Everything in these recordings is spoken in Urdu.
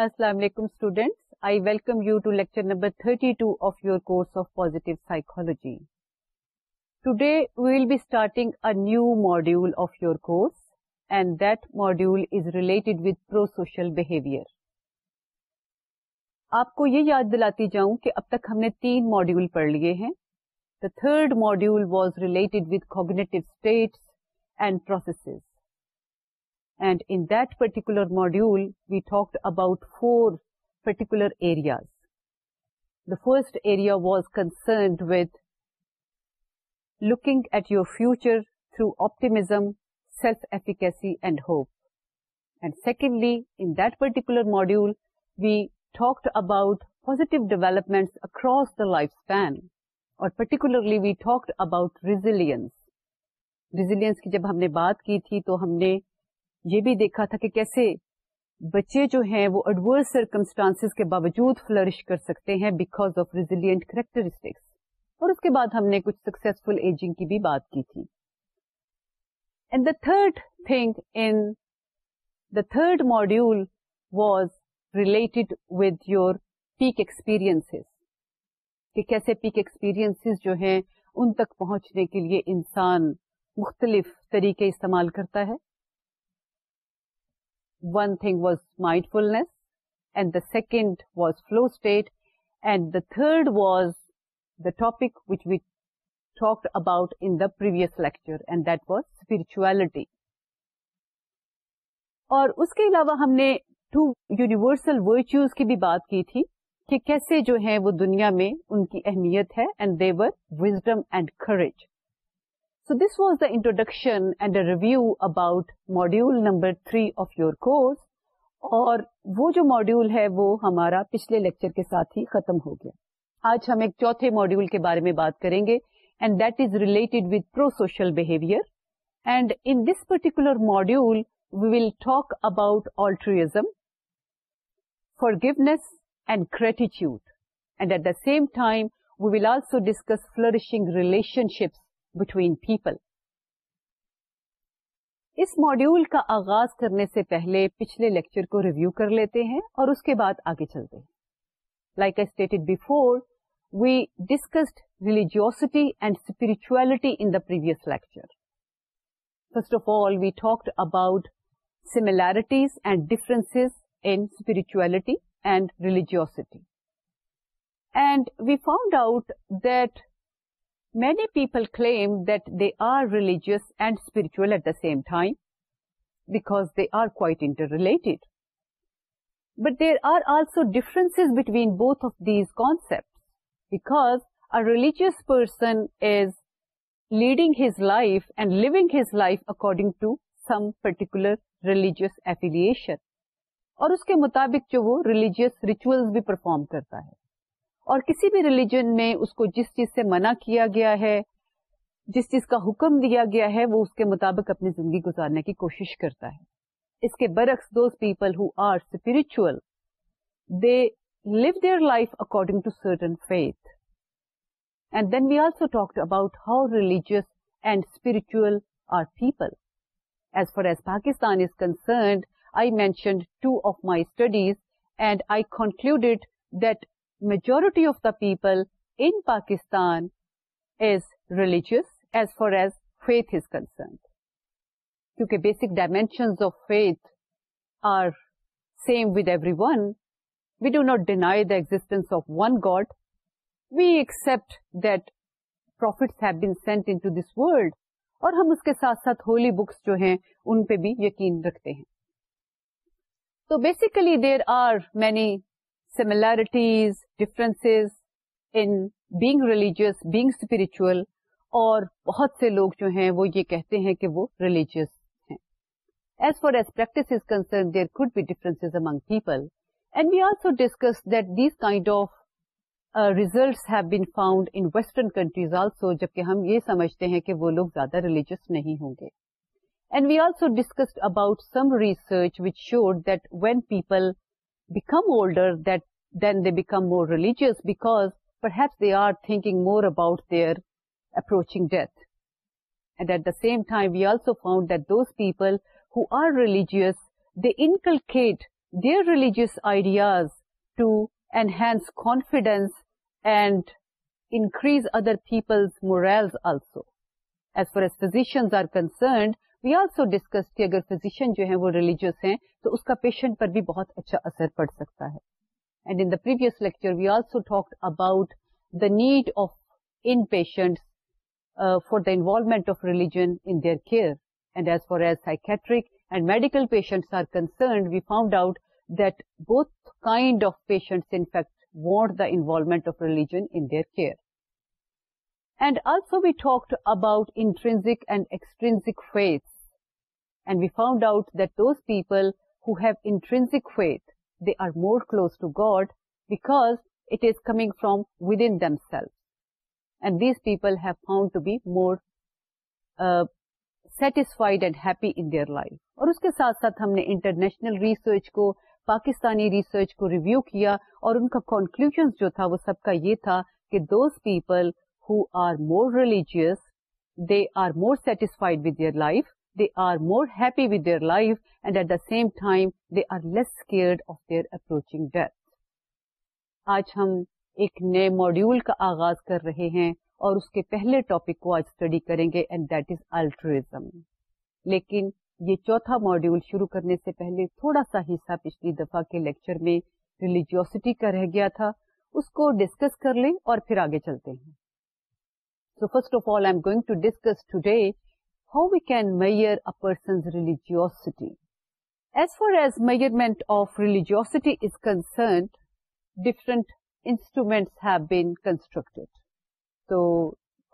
السلام علیکم students I welcome you to lecture number 32 of your course of positive psychology today be starting a new module of your course and that module is related with prosocial behaviour آپ کو یہ یاد دلاتی جاؤں کہ اب تک ہم نے تین ماڈیول پڑھ لیے ہیں the third module was related with cognitive states and processes and in particular module we talked about four particular fit was concerned لگ your future through آپیکسی and hope and secondly in particular module we talked about positive development across the life span اور جب ہم نے بات کی تھی تو ہم نے یہ بھی دیکھا تھا کہ کیسے بچے جو ہیں وہ ایڈورس سرکمسٹانس کے باوجود فلرش کر سکتے ہیں بیکاز آف ریزیلینٹ کریکٹرسٹکس اور اس کے بعد ہم نے کچھ سکسیزفل ایجنگ کی بھی بات کی تھی and the third thing in the third module was related with your peak experience کہ کیسے پیک ایکسپیرئنس جو ہیں ان تک پہنچنے کے لیے انسان مختلف طریقے استعمال کرتا ہے one thing was mindfulness and the second was flow state and the third was the topic which walked about in the previous lecture and that was spirituality اور اس کے علاوہ ہم نے ٹو یونیورسل ورچوز کی بھی بات کی تھی کہ کیسے جو ہیں وہ دنیا میں ان کی اہمیت ہے and they were wisdom and courage this the the introduction and review review about module number three of your اور وہ جو ماڈیول ہے وہ ہمارا پچھلے لیکچر کے ساتھ ہی ختم ہو گیا آج ہم ایک چوتھے ماڈیول کے بارے میں بات کریں گے and that is related with prosocial behaviour and in this particular module we will talk about altruism forgiveness and gratitude and at the same time we will also discuss flourishing relationships between people اس ماڈیول کا آغاز کرنے سے پہلے پچھلے لیکچر کو ریویو کر لیتے ہیں اور اس کے بعد آگے چلتے ہیں like I stated we discussed religiosity and spirituality in the previous lecture first of all we talked about similarities and difference spirituality and religiosity and we found out that many people claim that they are religious and spiritual at the same time because they are quite interrelated. But there are also differences between both of these concepts because a religious person is leading his life and living his life according to some particular religious affiliation. اور اس کے مطابق جو وہ ریلیجیس ریچولس بھی پرفارم کرتا ہے اور کسی بھی ریلیجن میں اس کو جس چیز سے منع کیا گیا ہے جس چیز کا حکم دیا گیا ہے وہ اس کے مطابق اپنی زندگی گزارنے کی کوشش کرتا ہے اس کے برعکس those people who are spiritual they live their life according to certain faith and then we also talk about how religious and spiritual are people as far as Pakistan is concerned I mentioned two of my studies and I concluded that majority of the people in Pakistanis of one God we accept that prophet sent Anas world اور ہم اس کے ساتھ ساتھ ہولی بکس جو ہیں ان پہ بھی یقین رکھتے ہیں تو basically there are many similarities difference among religious being spiritual اور بہت سے لوگ جو ہیں وہ یہ کہتے ہیں کہ وہ ریلیجیس ہیں as far as practice is concern be among people and we also discuss that these kind of results have been found in western countries also جبکہ ہم یہ سمجھتے ہیں کہ وہ لوگ زیادہ ریلیجیس نہیں ہوں گے and we also discuss about some research which showed that when people become older that then they become more religious, because perhaps they are thinking more about their approaching death. And at the same time, we also found that those people who are religious, they inculcate their religious ideas to enhance confidence and increase other people's morals also. As far as physicians are concerned, we also discuss کہ اگر فزیشین جو ہیں وہ ریلیجیس ہیں تو اس کا پیشنٹ پر بھی بہت اچھا اثر پڑ سکتا ہے and in the the previous lecture we also talk about need of in patients for the involvement of religion in their care and as far as psychiatric and medical patients are concerned we found out that both kind of patients in fact want the involvement of religion in their care کیئرو we talk about intrinsic and extrinsic faith and we found out that those people who have intrinsic faith they are more close to God back it is coming from within themself and these people have found to be more satisfied and happy in life اور اس کے ساتھ ہم نے انٹرنیشنل ریسرچ کو پاکستانی ریسرچ کو ریویو کیا اور ان کا کنکلوژ جو تھا وہ سب کا یہ تھا کہ those people are more religious they are more satisfied with your life رہے ہیں اور اس کے پہلے دیٹ از الٹرزم لیکن یہ چوتھا ماڈیول شروع کرنے سے پہلے تھوڑا سا حصہ پچھلی دفعہ کے لیکچر میں ریلیجیوسٹی کا رہ گیا تھا اس کو ڈسکس کر لیں اور پھر آگے چلتے ہیں first of all I am going to discuss how can measure a religiosity religiosity as far as measurement of constructed. تو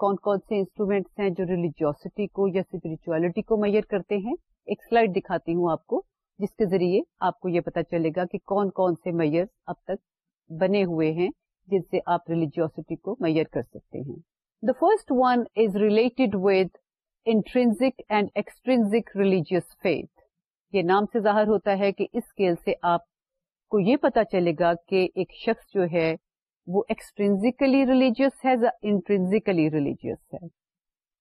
کون کون سے انسٹرومینٹس ہیں جو ریلیجیوسٹی کو یا اسپرچولیٹی کو میئر کرتے ہیں ایک سلائڈ دکھاتی ہوں آپ کو جس کے ذریعے آپ کو یہ پتا چلے گا کہ کون کون سے میئر اب تک بنے ہوئے ہیں جن سے آپ ریلیجیوسٹی کو میئر کر سکتے ہیں the first one is related with intrinsic and extrinsic religious faith یہ نام سے ظاہر ہوتا ہے کہ اس اسکیل سے آپ کو یہ پتا چلے گا کہ ایک شخص جو ہے وہ ایکسٹرنزکلی ریلیجیس ہے یا ریلیجیس ہے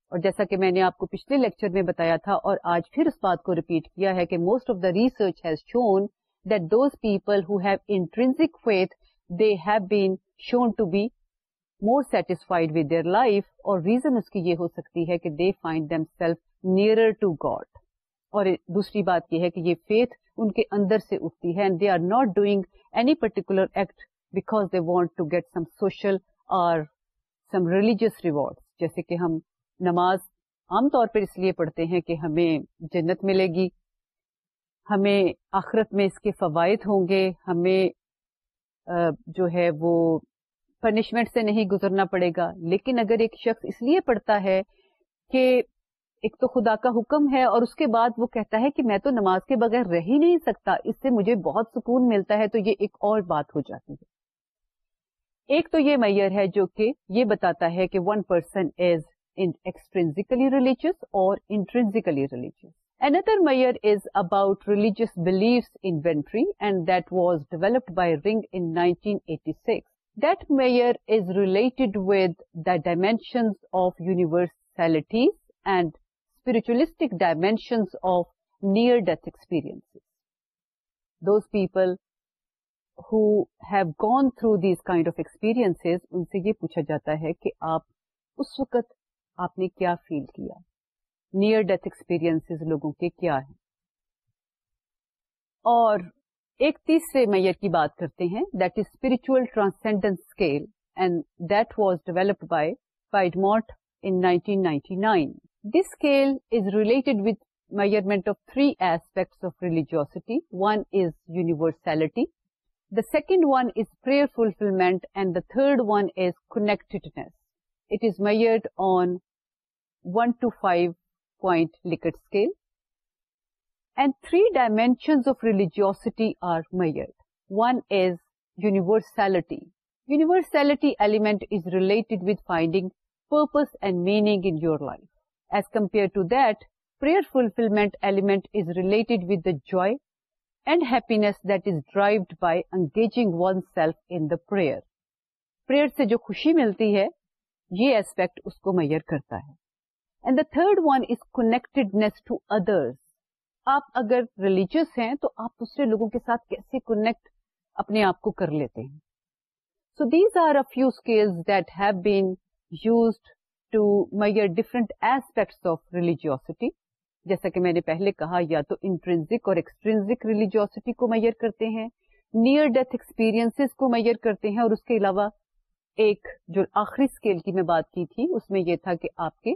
اور جیسا کہ میں نے آپ کو پچھلے لیکچر میں بتایا تھا اور آج پھر اس بات کو ریپیٹ کیا ہے کہ most of the research has shown that those people who have intrinsic faith they have been shown to be more satisfied with their life اور ریزن اس کی یہ ہو سکتی ہے کہ they find self near to God اور دوسری بات یہ ہے کہ یہ فیتھ ان کے اندر سے اٹھتی ہے and they they are not doing any particular act because want to get some some social اور ریلیجیس ریوارڈ جیسے کہ ہم نماز عام طور پر اس لیے پڑھتے ہیں کہ ہمیں جنت ملے گی ہمیں آخرت میں اس کے فوائد ہوں گے ہمیں جو ہے وہ پنشمنٹ سے نہیں گزرنا پڑے گا لیکن اگر ایک شخص اس لیے پڑھتا ہے کہ ایک تو خدا کا حکم ہے اور اس کے بعد وہ کہتا ہے کہ میں تو نماز کے بغیر رہ ہی نہیں سکتا اس سے مجھے بہت سکون ملتا ہے تو یہ ایک اور بات ہو جاتی ہے ایک تو یہ میئر ہے جو کہ یہ بتاتا ہے کہ one person is extrinsically religious اور intrinsically religious Another mayor is about religious beliefs inventory and that was developed by Ring in do gone through these kind of experience ان سے یہ پوچھا جاتا ہے کہ آپ اس وقت آپ نے کیا فیل کیا نیئر ڈیتھ ایکسپیرینسیز لوگوں کے کیا ہے اور ایک تیسرے میئر کی بات کرتے ہیں that is spiritual transcendence scale and that was developed by Piedmont 1999 this scale is related with measurement of three aspects of religiosity one is universality the second one is prayer fulfilment and the third one is connectedness it is measured on one to five point Likert scale and three dimension of religiosity are measure one is universality universality element related purpose and meaning in life as compare to that پرد and ہیپیٹ is derived by engaging oneself in سے جو خوشی ملتی ہے یہ اسپیکٹ اس کو میئر کرتا ہے third one is connectedness to others آپ اگر ریلیجیس ہیں تو آپ دوسرے لوگوں کے ساتھ کیسے کنیکٹ اپنے آپ کو کر لیتے ہیں so these are that have been two different aspects of religiosity جیسا کہ میں نے پہلے کہا یا تو انٹرنزک اور ایکسٹرنزک ریلیجیوسٹی کو میئر کرتے ہیں نیئر ڈیتھ ایکسپیرئنس کو میئر کرتے ہیں اور اس کے علاوہ ایک جو آخری اسکیل کی میں بات کی تھی اس میں یہ تھا کہ آپ کے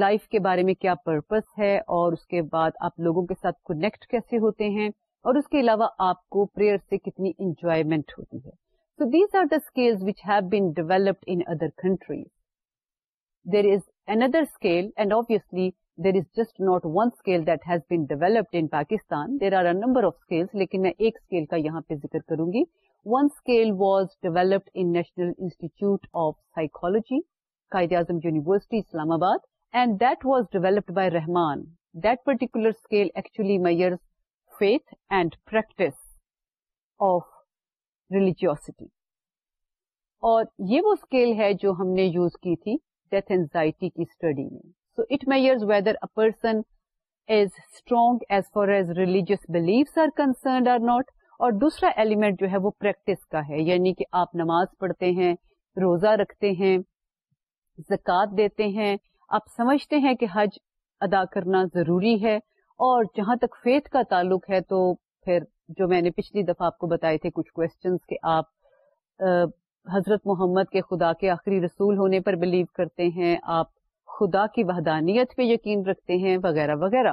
لائف کے بارے میں کیا پرپس ہے اور اس کے بعد آپ لوگوں کے ساتھ کنیکٹ کیسے ہوتے ہیں اور اس کے علاوہ آپ کو پریئر سے کتنی انجوائےمنٹ ہوتی ہے so these are the scale which have been developed in other countries there is another scale and obviously there is just not one scale that has been developed in Pakistan there are a number of scale لیکن میں ایک اسکیل کا یہاں پہ ذکر کروں گی one scale was developed in National Institute of Psychology Quaid Azam University Islamabad and that was developed by Rehman that particular scale actually measures faith and practice of religiosity اور یہ وہ اسکیل ہے جو ہم نے یوز کی تھی ڈیتھ اینزائٹی کی اسٹڈی میں so it measures whether a person is strong as far as religious beliefs are concerned or not اور دوسرا ایلیمنٹ جو ہے وہ پریکٹس کا ہے یعنی کہ آپ نماز پڑھتے ہیں روزہ رکھتے ہیں زکوٰۃ دیتے ہیں آپ سمجھتے ہیں کہ حج ادا کرنا ضروری ہے اور جہاں تک فیتھ کا تعلق ہے تو پھر جو میں نے پچھلی دفعہ آپ کو بتائے تھے کچھ کوشچنس کہ آپ حضرت محمد کے خدا کے آخری رسول ہونے پر بلیو کرتے ہیں آپ خدا کی وحدانیت پہ یقین رکھتے ہیں وغیرہ وغیرہ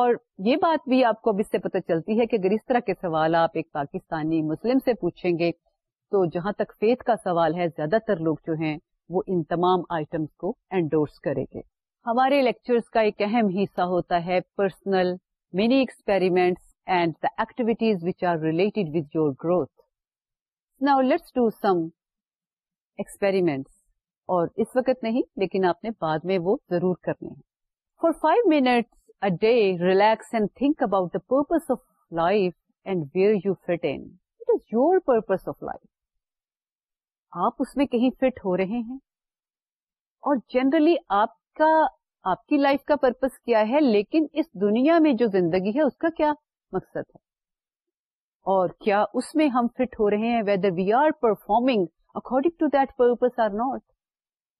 اور یہ بات بھی آپ کو اب اس سے پتہ چلتی ہے کہ اگر اس طرح کے سوال آپ ایک پاکستانی مسلم سے پوچھیں گے تو جہاں تک فیتھ کا سوال ہے زیادہ تر لوگ جو ہیں وہ ان تمام آئٹمس کو انڈورس کرے گے ہمارے لیکچرز کا ایک اہم حصہ ہوتا ہے personal many experiments and the activities which are related related your growth now let's do some experiments اور اس وقت نہیں لیکن آپ نے بعد میں وہ ضرور کرنے ہیں for five minutes minute relax and think about the purpose of life and where you fitness your پرائف آپ اس میں کہیں فٹ ہو رہے ہیں اور جنرلی آپ کا آپ کی لائف کا پرپز کیا ہے لیکن اس دنیا میں جو زندگی ہے اس کا کیا مقصد ہے اور کیا اس میں ہم فٹ ہو رہے ہیں whether we are performing according to that purpose or not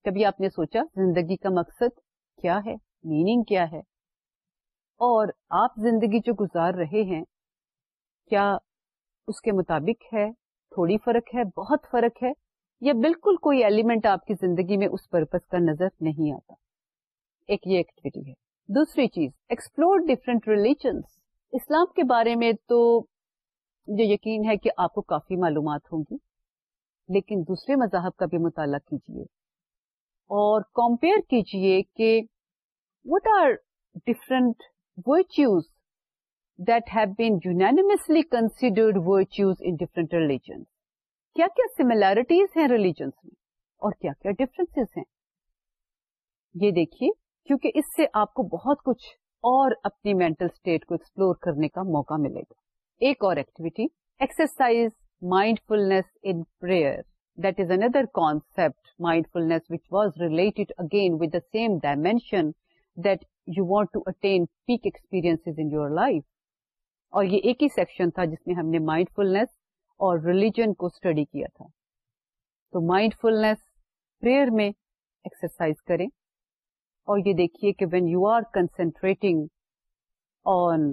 کبھی آپ نے سوچا زندگی کا مقصد کیا ہے میننگ کیا ہے اور آپ زندگی جو گزار رہے ہیں کیا اس کے مطابق ہے تھوڑی فرق ہے بہت فرق ہے بالکل کوئی ایلیمنٹ آپ کی زندگی میں اس پرپز کا نظر نہیں آتا ایک یہ ایکٹیویٹی ہے دوسری چیز ایکسپلور ڈفرینٹ ریلیجنس اسلام کے بارے میں تو جو یقین ہے کہ آپ کو کافی معلومات ہوں گی لیکن دوسرے مذاہب کا بھی مطالعہ کیجیے اور کمپیئر کیجیے کہ what are different virtues that have been universally considered virtues in different religions کیا کیا سملیرٹیز ہیں ریلیجنس میں اور کیا کیا ڈفرینس ہیں یہ دیکھیے کیونکہ اس سے آپ کو بہت کچھ اور اپنی مینٹل اسٹیٹ کو ایکسپلور کرنے کا موقع ملے گا ایک اور activity exercise mindfulness in prayer that is under concept mindfulness which was related again with the same dimension that you want to attain peak experience in your life اور یہ ایک ہی سیکشن تھا جس میں ہم نے مائنڈ فلنس اور ریلیجن کو اسٹڈی کیا تھا تو مائنڈ فلنس پریئر میں ایکسرسائز کریں اور یہ دیکھیے کہ when you are concentrating on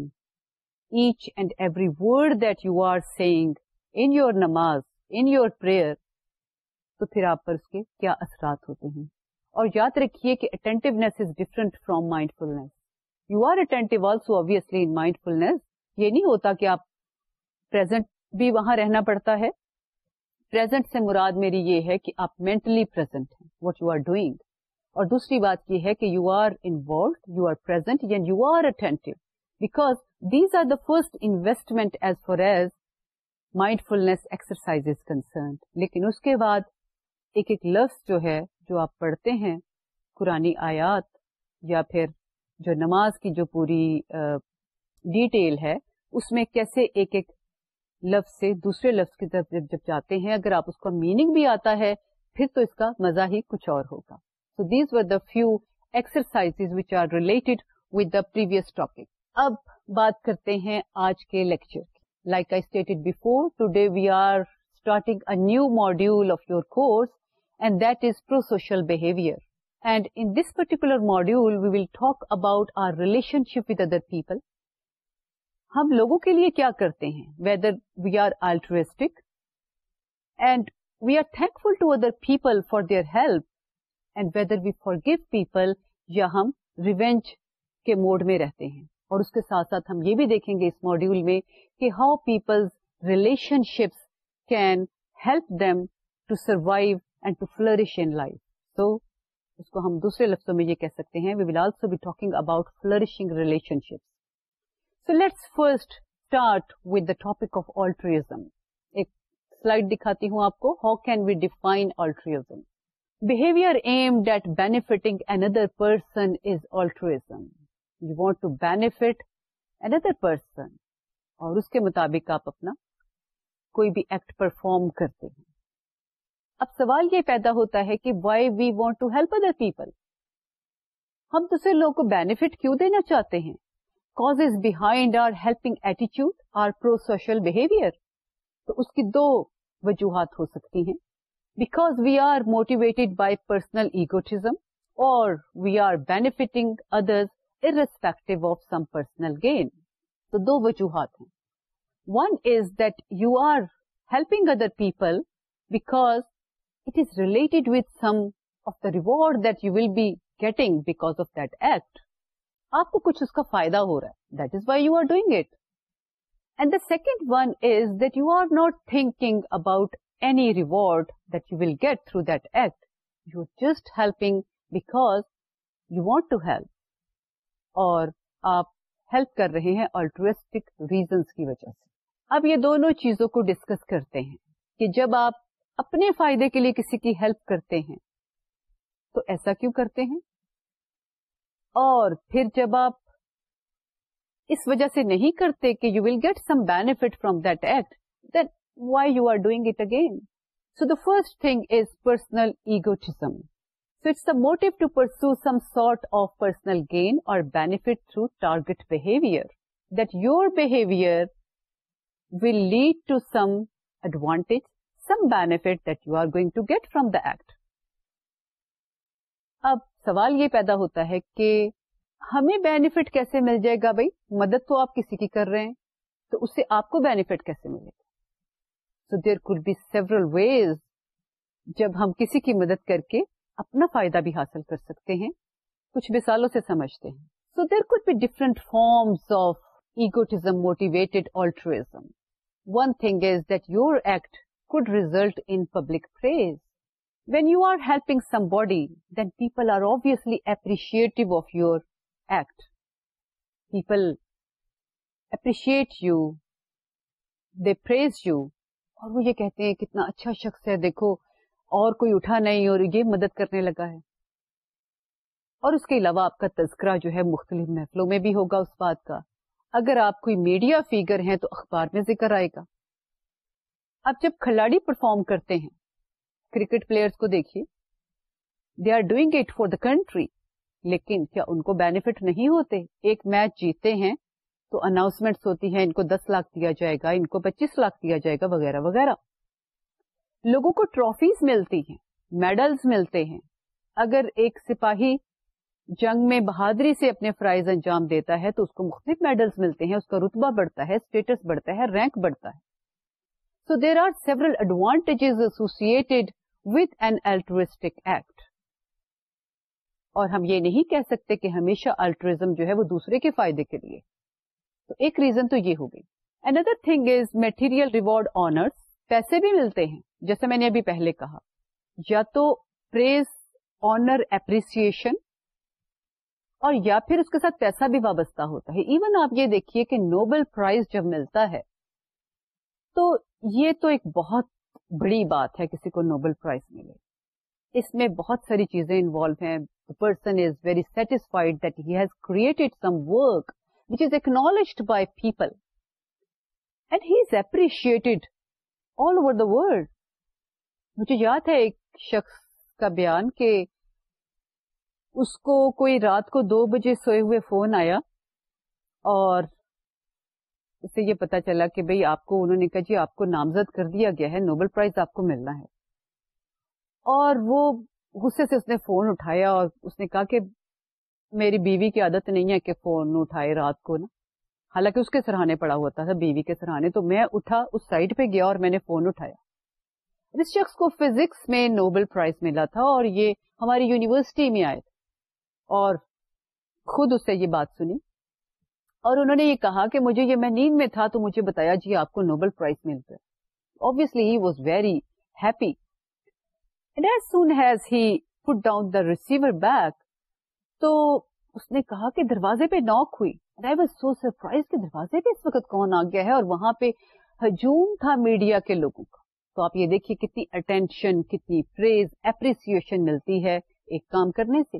each and every word that you are seeing in your نماز ان یور پریئر تو پھر آپ پر اس کے کیا اثرات ہوتے ہیں اور یاد رکھیے کہ attentiveness is different from mindfulness you are attentive also obviously in mindfulness یہ نہیں ہوتا کہ آپ پرزینٹ بھی وہاں رہنا پڑتا ہے سے مراد میری یہ ہے کہ آپ مینٹلی پرزینٹ ہیں واٹ یو آر ڈوئنگ اور دوسری بات یہ ہے کہ you are involved you are یعنی you are because these are the first investment as far as mindfulness exercise concern لیکن اس کے بعد ایک ایک لفظ جو ہے جو آپ پڑھتے ہیں قرآن آیات یا پھر جو نماز کی جو پوری ڈیٹیل ہے اس میں کیسے ایک ایک لفظ سے دوسرے لفظ کی طرف جب جب جاتے ہیں اگر آپ اس کا میننگ بھی آتا ہے پھر تو اس کا مزہ ہی کچھ اور ہوگا so these the few exercise which are related with the previous topic اب بات کرتے ہیں آج کے lecture like I stated before today we are starting a new module of your course and that is prosocial behaviour and in this particular module we will talk about our relationship with other people ہم لوگوں کے لیے کیا کرتے ہیں whether we are altruistic and we are thankful to other people for their help and whether we forgive people یا ہم ریونج کے موڈ میں رہتے ہیں اور اس کے ساتھ ساتھ ہم یہ بھی دیکھیں گے اس ماڈیول میں کہ how peoples relationships can help them to survive and to flourish in life so اس کو ہم دوسرے لفظوں میں یہ کہہ سکتے ہیں we will also be talking about flourishing relation so let's first start with the topic of altruism ایک سلائڈ دکھاتی ہوں آپ کو how can we define altruism behaviour aimed at benefiting another person is altruism you want to another person اور اس کے مطابق آپ اپنا کوئی بھی ایکٹ پرفارم کرتے ہیں اب سوال یہ پیدا ہوتا ہے کہ why we want to help other people ہم دوسرے لوگوں کو بینیفٹ کیوں دینا چاہتے ہیں ز از بہائڈ آر ہیلپنگ ایٹیچیوڈ آر پرو سوشل بہیویئر تو اس کی دو وجوہات ہو سکتی ہیں because we are motivated by personal egotism اور we are benefiting others irrespective of some personal gain تو دو وجوہات ہیں one is that you are helping other people because it is related with some of the reward that you will be getting because of that act آپ کو کچھ اس کا فائدہ ہو رہا ہے that is why you are doing it and the second one is that you are not thinking about any reward that you will get through that act you are just helping because you want to help اور آپ ہیلپ کر رہے ہیں آلٹرسٹک ریزنس کی وجہ سے اب یہ دونوں چیزوں کو ڈسکس کرتے ہیں کہ جب آپ اپنے فائدے کے لیے کسی کی ہیلپ کرتے ہیں تو ایسا کیوں کرتے ہیں اور پھر جب آپ اس وجہ سے نہیں کرتے کہ you will get some from that act then why you are doing it again so the first thing is personal egotism so it's the motto to pursue some sort of personal gain اور benefit through target behaviour that your behaviour will lead to some advantage some benefit that you are going to get from the act اب سوال یہ پیدا ہوتا ہے کہ ہمیں بینیفٹ کیسے مل جائے گا بھائی مدد تو آپ کسی کی کر رہے ہیں تو اس سے آپ کو بینیفٹ کیسے ملے گا so there could be several ways جب ہم کسی کی مدد کر کے اپنا فائدہ بھی حاصل کر سکتے ہیں کچھ مثالوں سے سمجھتے ہیں so there could be different forms of egotism motivated altruism one thing is that your act could result in public praise when you are helping somebody you دیو اور وہ یہ کہتے ہیں کتنا اچھا شخص ہے دیکھو اور کوئی اٹھا نہیں اور یہ مدد کرنے لگا ہے اور اس کے علاوہ آپ کا تذکرہ جو ہے مختلف محفلوں میں بھی ہوگا اس بات کا اگر آپ کوئی میڈیا فیگر ہیں تو اخبار میں ذکر آئے گا اب جب کھلاڑی پرفارم کرتے ہیں کرکٹ پلیئرس کو دیکھیے they are doing it for the country لیکن کیا ان کو بینیفٹ نہیں ہوتے ایک میچ جیتے ہیں تو اناؤنسمنٹ ہوتی ہیں ان کو دس لاکھ دیا جائے گا ان کو پچیس لاکھ دیا جائے گا وغیرہ وغیرہ لوگوں کو ٹرافیز ملتی ہیں میڈلس ملتے ہیں اگر ایک سپاہی جنگ میں بہادری سے اپنے فرائز انجام دیتا ہے تو اس کو مختلف میڈلس ملتے ہیں اس کا رتبہ بڑھتا ہے اسٹیٹس بڑھتا ہے رینک بڑھتا ہے so there are several associated an altruistic act اور ہم یہ نہیں کہہ سکتے کہ ہمیشہ الٹرزم جو ہے وہ دوسرے کے فائدے کے لیے تو ایک ریزن تو یہ ہوگی پیسے بھی ملتے ہیں جیسے میں نے ابھی پہلے کہا یا تو پریز آنر اپریسیشن اور یا پھر اس کے ساتھ پیسہ بھی وابستہ ہوتا ہے ایون آپ یہ دیکھیے کہ نوبل پرائز جب ملتا ہے تو یہ تو ایک بہت بڑی بات ہے کسی کو نوبل پرائز ملے اس میں بہت ساری چیزیں انوالو ہیں person is very satisfied that has created some work which is acknowledged by people and he is appreciated all over the world مجھے یاد ہے ایک شخص کا بیان کہ اس کو کوئی رات کو دو بجے سوئے ہوئے فون آیا اور یہ پتا چلا کہ بھائی آپ کو انہوں نے کہا جی آپ کو نامزد کر دیا گیا ہے نوبل پرائز آپ کو ملنا ہے اور وہ غصے سے اس نے فون اٹھایا اور اس نے کہا کہ میری بیوی کی عادت نہیں ہے کہ فون اٹھائے رات کو نا حالانکہ اس کے سرہانے پڑا ہوتا تھا بیوی کے سرہانے تو میں اٹھا اس سائڈ پہ گیا اور میں نے فون اٹھایا اس شخص کو فزکس میں نوبل پرائز ملا تھا اور یہ ہماری یونیورسٹی میں آئے تھے اور خود اس سے یہ بات سنی اور انہوں نے یہ کہا کہ مجھے یہ میں نیند میں تھا تو مجھے بتایا جی آپ کو نوبل پرائز ملتا ہے دروازے پہ نوک ہوئی سو سرپرائز کے دروازے پہ اس وقت کون آ گیا ہے اور وہاں پہ ہجوم تھا میڈیا کے لوگوں کا تو آپ یہ دیکھیے کتنی اٹینشن کتنی پریز اپریسیشن ملتی ہے ایک کام کرنے سے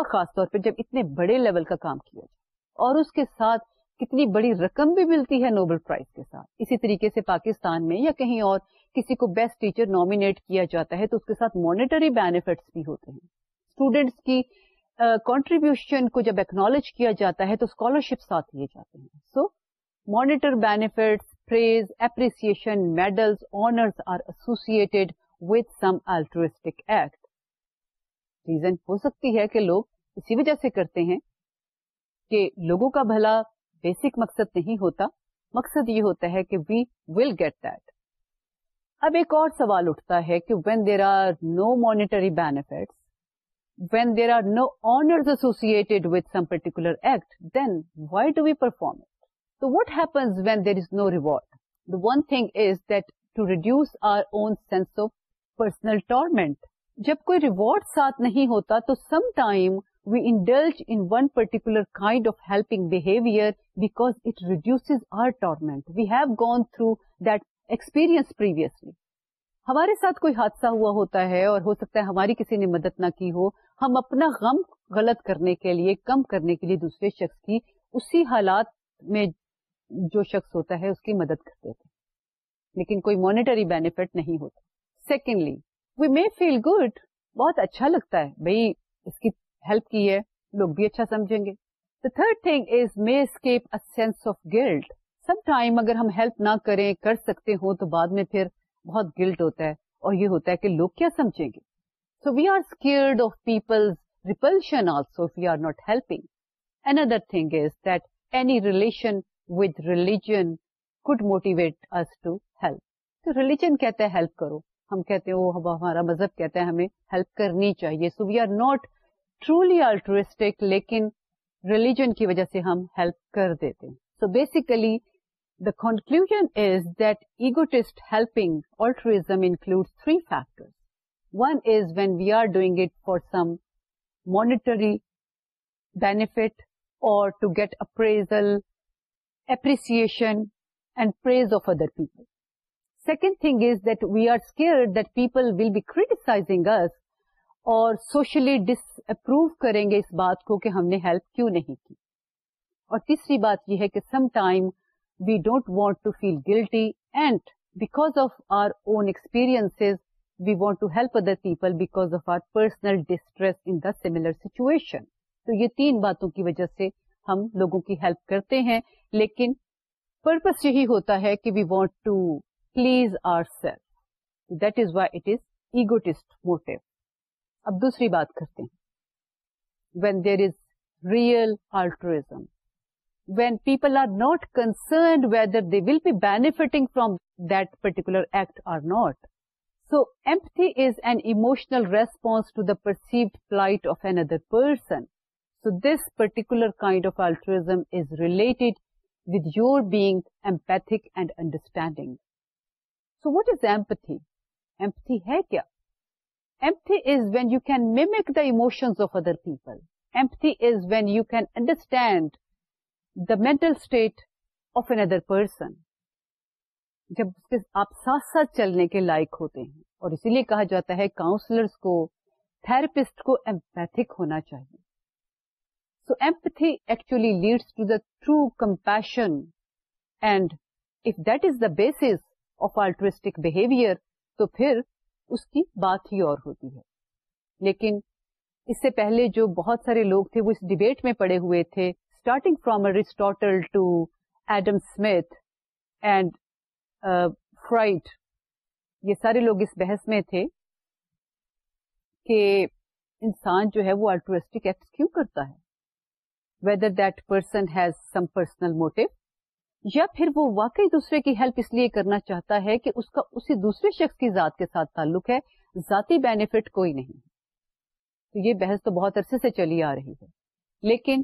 اور خاص طور پہ جب اتنے بڑے لیول کا کام کیا جائے اور اس کے ساتھ کتنی بڑی رقم بھی ملتی ہے نوبل پرائز کے ساتھ اسی طریقے سے پاکستان میں یا کہیں اور کسی کو بیسٹ ٹیچر نامنیٹ کیا جاتا ہے تو اس کے ساتھ مانیٹری بینیفٹس بھی ہوتے ہیں اسٹوڈینٹس کی کانٹریبیوشن کو جب ایکنالج کیا جاتا ہے تو اسکالرشپ ساتھ لیے جاتے ہیں so monetary benefit praise appreciation medals honours are associated with some altruistic act reason ہو سکتی ہے کہ لوگ اسی وجہ سے کرتے ہیں کہ لوگوں کا بھلا بیسک مقصد نہیں ہوتا مقصد یہ ہوتا ہے کہ وی ول گیٹ دیٹ اب ایک اور سوال اٹھتا ہے کہ when there are no monetary benefit when there are no associated with some particular act then why do we perform it what no reward the one thing is that to reduce our own sense of personal tournament جب کوئی ریوارڈ ساتھ نہیں ہوتا تو some time we indulged in one particular kind of helping ہمارے ساتھ کوئی حادثہ ہوا ہوتا ہے اور ہو سکتا ہے ہماری کسی نے مدد نہ کی ہو ہم اپنا غم غلط کرنے کے لیے کم کرنے کے لیے دوسرے شخص کی اسی حالات میں جو شخص ہوتا ہے اس کی مدد کرتے تھے لیکن کوئی مانیٹری بینیفٹ نہیں ہوتا secondly we may feel good بہت اچھا لگتا ہے بھائی اس کی ہیلپ کی ہے لوگ بھی اچھا سمجھیں گے the third thing is may escape sense of guilt some time اگر ہم ہیلپ نہ کریں کر سکتے ہوں تو بعد میں پھر بہت گلٹ ہوتا ہے اور یہ ہوتا ہے کہ لوگ کیا سمجھیں گے so we are scared of repulsion also we are publishing and other thing is that any relation religion could motivate تو ریلیجن کہتا ہے ہیلپ کرو ہم کہتے ہیں وہ ہمارا مذہب کہتا ہے ہمیں ہیلپ کرنی چاہیے so we are not truly altruistic لیکن ریلیجن کی وجہ سے ہم ہیلپ کر دیتے ہیں so basically the conclusion is that egotist helping altruism include three factor one is when we are doing it for some monetary benefit اور to get appraisal appreciation and praise of other people second thing is that we are scare that people will be criticising us اور سوشلی ڈس اپروو کریں گے اس بات کو کہ ہم نے ہیلپ کیوں نہیں کی اور تیسری بات یہ ہے کہ some time we don't want to feel guilty and because of our own experience we want to help other people because of our personal distress in the similar situation تو یہ تین باتوں کی وجہ سے ہم لوگوں کی ہیلپ کرتے ہیں لیکن پرپز یہی ہوتا ہے کہ we want to please our self that is why it is egotist motto اب دوسری بات کرتے ہیں when there is real when people are not concerned whether benefiting from particular act or not so empathy is an emotional response to the perceived plight of another person so this particular kind of altruism is related with your being empathic and understanding so what is empathy empathy ہے کیا Empathy is when you can mimic the emotions of other people. Empathy is when you can understand the mental state of another person. جب آپ ساتھ ساتھ چلنے کے لائق ہوتے ہیں اور اسی لیے کہا جاتا ہے کاؤنسلرس کو تھراپسٹ کو ایمپیتھک ہونا چاہیے so empathy actually leads to the true compassion and if that is the base of altruistic behaviour تو پھر اس کی بات ہی اور ہوتی ہے لیکن اس سے پہلے جو بہت سارے لوگ تھے وہ اس ڈبیٹ میں پڑے ہوئے تھے starting from Aristotle to Adam Smith and Freud یہ سارے لوگ اس بحث میں تھے کہ انسان جو ہے وہ الٹرسٹک ایکٹ کیوں کرتا ہے whether that person has some personal motto یا پھر وہ واقعی دوسرے کی ہیلپ اس لیے کرنا چاہتا ہے کہ اس کا اسی دوسرے شخص کی ذات کے ساتھ تعلق ہے ذاتی بینیفٹ کوئی نہیں تو یہ بحث تو بہت عرصے سے چلی آ رہی ہے لیکن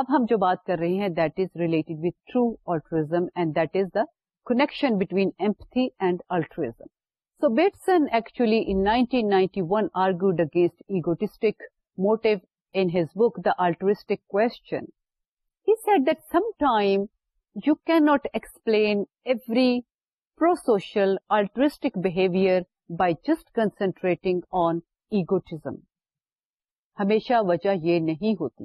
اب ہم جو بات کر رہے ہیں that is related with true altruism and that is the connection between empathy and altruism so Batson actually in 1991 one argued against egotistic motto in his book the altruistic question He said that sometimes you can not explain every prosocial altruistic behaviour by just concentrating on egotism ہمیشہ وجہ یہ نہیں ہوتی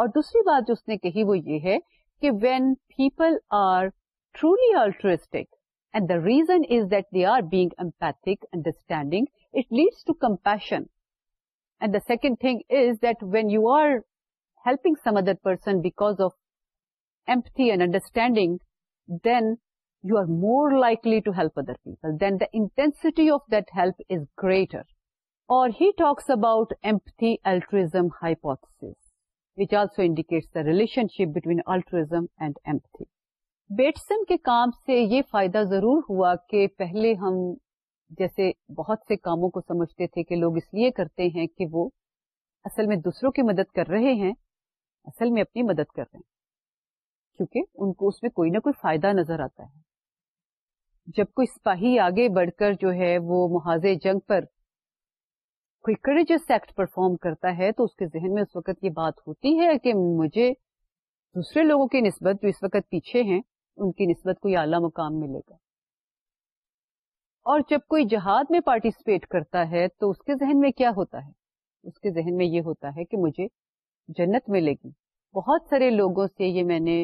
اور دوسری بات جو ہے کہ when people are truly altruistic and the reason is that they are being empathic understanding it leads to compassion and the second thing is that when you are helping some other person because of the empathy about hypothesis, which which also indicates relationship between altruism and empathy. Batson کے کام سے یہ فائدہ ضرور ہوا کہ پہلے ہم جیسے بہت سے کاموں کو سمجھتے تھے کہ لوگ اس لیے کرتے ہیں کہ وہ اصل میں دوسروں کی مدد کر رہے ہیں اصل میں اپنی مدد کر رہے ہیں کیونکہ ان کو اس میں کوئی نہ کوئی فائدہ نظر آتا ہے جب کوئی سپاہی آگے بڑھ کر جو ہے وہ محاذ جنگ پر کوئی کریجس ایکٹ پرفارم کرتا ہے تو اس کے ذہن میں اس وقت یہ بات ہوتی ہے کہ مجھے دوسرے لوگوں کی نسبت جو اس وقت پیچھے ہیں ان کی نسبت کوئی اعلیٰ مقام ملے گا اور جب کوئی جہاد میں پارٹیسپیٹ کرتا ہے تو اس کے ذہن میں کیا ہوتا ہے اس کے ذہن میں یہ ہوتا ہے کہ مجھے جنت ملے گی بہت سارے لوگوں سے یہ میں نے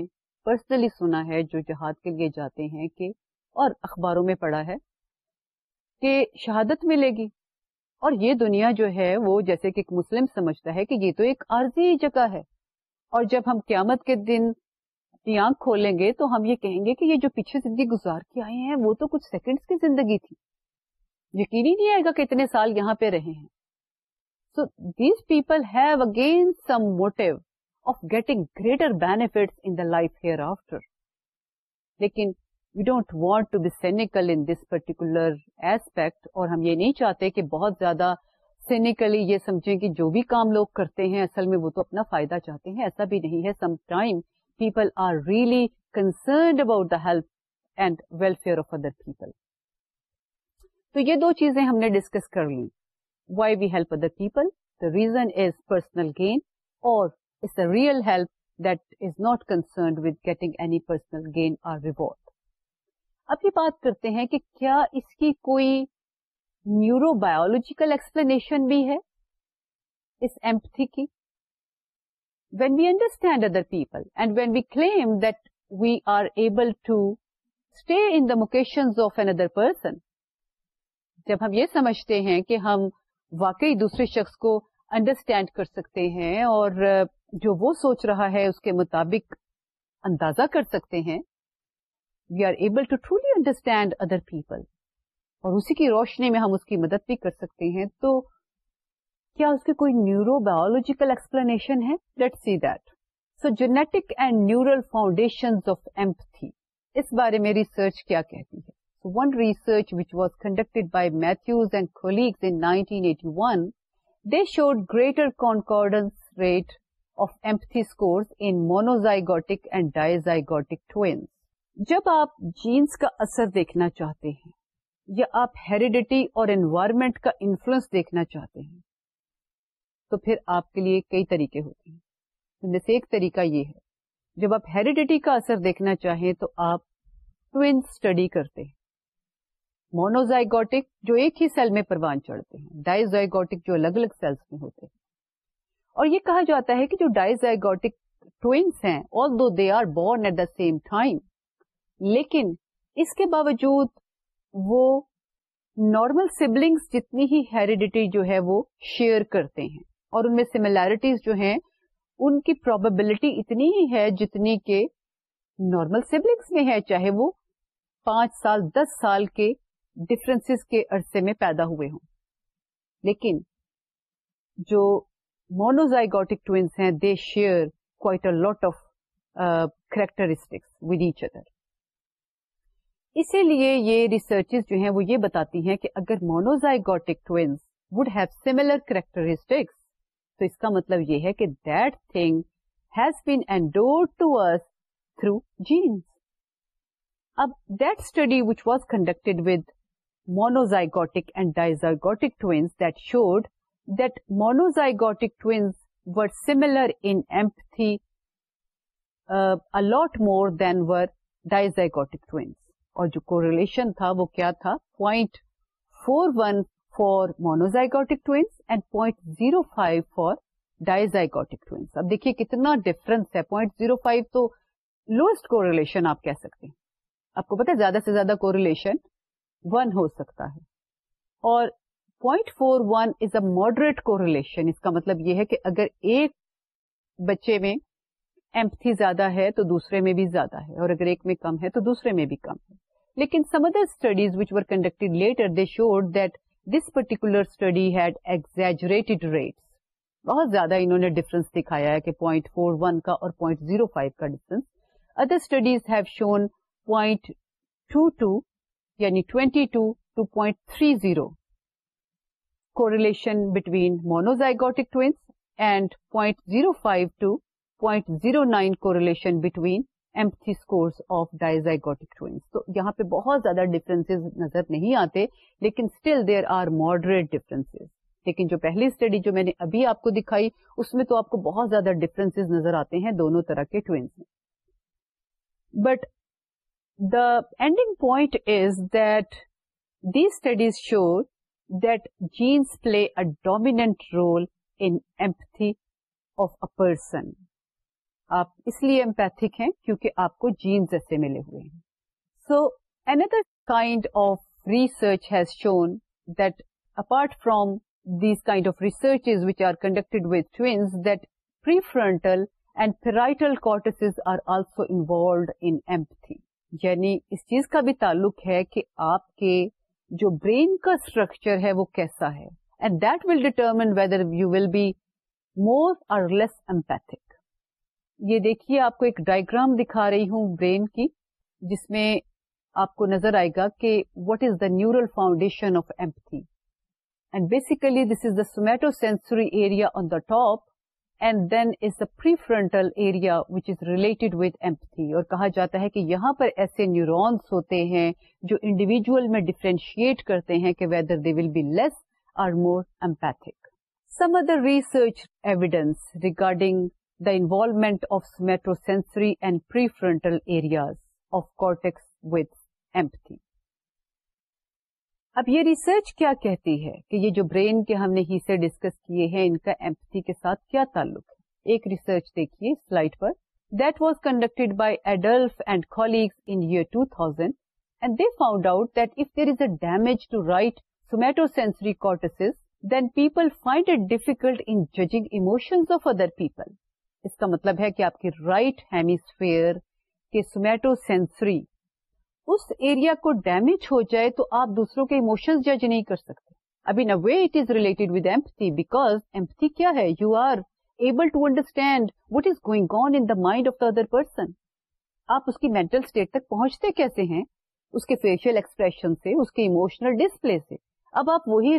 پرسنلی سنا ہے جو جہاد کے لیے جاتے ہیں کہ اور اخباروں میں پڑھا ہے کہ کہ کہ شہادت ملے گی اور یہ یہ دنیا جو ہے ہے وہ جیسے ایک ایک مسلم سمجھتا تو عارضی جگہ ہے اور جب ہم قیامت کے دن آنکھ کھولیں گے تو ہم یہ کہیں گے کہ یہ جو پیچھے زندگی گزار کے آئے ہیں وہ تو کچھ سیکنڈز کی زندگی تھی یقینی نہیں آئے گا کہ اتنے سال یہاں پہ رہے ہیں so these people have again some motto of getting greater bet in life hereafter لیکن ہم یہ نہیں چاہتے کہ بہت زیادہ سینکلی یہ سمجھیں کہ جو بھی کام لوگ کرتے ہیں اصل میں وہ تو اپنا فائدہ چاہتے ہیں ایسا بھی نہیں ہے some time people are really concerned about the end welfare of other people تو یہ دو چیزیں ہم نے ڈسکس کر لی why we help other people the reason is personal gain اور real help that is not concerned with getting gain Rio اب یہ بات کرتے ہیں کہ کیا اس کی کوئی نیورو بایولوجیکل ایکسپلینیشن بھی ہے اس ایمپتھی کی when we understand other people and when we claim that we are able to stay in the location of another person جب ہم یہ سمجھتے ہیں کہ ہم واقعی دوسرے شخص کو انڈرسٹینڈ کر سکتے ہیں اور جو وہ سوچ رہا ہے اس کے مطابق اندازہ کر سکتے ہیں we are able to truly understand other people اور اسی کی روشنی میں ہم اس کی مدد بھی کر سکتے ہیں تو کیا اس کی کوئی نیورو بایولوجیکل ایکسپلینیشن ہے let see that so genetic and neural foundation of empathy اس بارے میں ریسرچ کیا کہتی ہے one research was conducted by and colleagues in they showed greater concordance rate of empathy scores in monozygotic and dizygotic twins. جب آپ جینس کا اثر دیکھنا چاہتے ہیں یا آپ ہیریڈیٹی اور انوائرمنٹ کا انفلوئنس دیکھنا چاہتے ہیں تو پھر آپ کے لیے کئی طریقے ہوتے ہیں ان میں سے ایک طریقہ یہ ہے جب آپ ہیریڈیٹی کا اثر دیکھنا چاہیں تو آپ ٹوئن اسٹڈی کرتے ہیں مونوزائگوٹک جو ایک ہی سیل میں پروان چڑھتے ہیں ڈائزائگوٹک جو الگ الگ سیلس میں ہوتے ہیں اور یہ کہا جاتا ہے کہ جو ڈائزائگوٹک ٹوئنس ہیں although they are born at the same time لیکن اس کے باوجود وہ نارمل سبلنگس جتنی ہی ہیریڈیٹی جو ہے وہ شیئر کرتے ہیں اور ان میں سملیرٹیز جو ہیں ان کی پروبیبلٹی اتنی ہی ہے جتنی کہ نارمل سبلنگس میں ہے چاہے وہ پانچ سال دس سال کے ڈفرینس کے عرصے میں پیدا ہوئے ہوں لیکن جو مونوزائگوٹک ٹوئنس ہیں they share quite a lot of characteristics which other اسی لیے یہ ریسرچز جو ہیں وہ یہ بتاتی ہیں کہ اگر monozygotic twins would have similar characteristics تو اس کا مطلب یہ ہے کہ that thing has bad to are through genes اب that study which was conducted with monozygotic and dizygotic twins that showed similar uh, اور جو پوائنٹ زیرو فائیو فور ڈائزائگ اب دیکھیے کتنا ڈفرینس ہے پوائنٹ زیرو فائیو تو لو ایسٹ کو ریلیشن آپ کہہ سکتے ہیں آپ کو پتا زیادہ سے زیادہ کو ریلیشن ون ہو سکتا ہے اور ماڈریٹ کو ریلیشن اس کا مطلب یہ ہے کہ اگر ایک بچے میں ایمپتھی زیادہ ہے تو دوسرے میں بھی زیادہ ہے اور اگر ایک میں کم ہے تو دوسرے میں بھی کم ہے لیکن some other studies which were conducted later they showed that this particular study had exaggerate rates بہت زیادہ انہوں نے ڈفرنس دکھایا ہے کہ پوائنٹ فور ون کا اور پوائنٹ زیرو فائیو کا difference other studies have shown point two two یعنی twenty two to point three zero relation between monozygotic and point zero five to point zero nine کو relation between empathy score of dizygotic twins تو یہاں پہ بہت زیادہ ڈفرنس نظر نہیں آتے لیکن still there are moderate difference لیکن جو پہلی اسٹڈی جو میں نے ابھی آپ کو دکھائی اس میں تو آپ کو بہت زیادہ ڈفرینس نظر آتے ہیں دونوں طرح کے ٹوینس میں but the ending point is that the sure put Rolson آپ اس لیے ہیں ہیں کیونکہ آپ کو جینس ایسے ملے ہوئے so another kind of research has shown that apart from in empathy یعنی اس چیز کا بھی تعلق ہے کہ آپ کے جو برین کا اسٹرکچر ہے وہ کیسا ہے and that will determine whether you will be more or less empathic یہ دیکھیے آپ کو ایک ڈائگرام دکھا رہی ہوں برین کی جس میں آپ کو نظر آئے گا کہ what is the neural foundation of empathy and basically this is the somatosensory area on the top and then is a frontal area which is related with empathy اور کہا جاتا ہے کہ یہاں پر ایسے نیورونس ہوتے ہیں جو انڈیویجل میں ڈفرینشیٹ کرتے ہیں کہ whether they will be less or more empathic some other research evidence regarding the involvement of somatosensory and prefrontal areas of cortex with empathy اب یہ ریسرچ کیا کہتی ہے کہ یہ جو برین کے ہم نے ہی سے ڈسکس کیے ہیں ان کا ایمپتھی کے ساتھ کیا تعلق ہے ایک ریسرچ دیکھیے slide per that was conducted two thousand and they found out that if there is a damage to right somatosensory cortex then people find it difficult in judging emotions of other people اس کا مطلب ہے کہ آپ کی رائٹ ہیمیسفیئر کے سومیٹو سینسری اس ایریا کو ڈیمیج ہو جائے تو آپ دوسروں کے اموشن جج نہیں کر سکتے اب in way it is related with empathy because empathy کیا ہے you are able to understand what is going on in mind of the other person آپ اس کی مینٹل اسٹیٹ تک پہنچتے کیسے ہیں اس کے فیشیل ایکسپریشن سے اس کے اموشنل ڈسپلے سے اب آپ وہی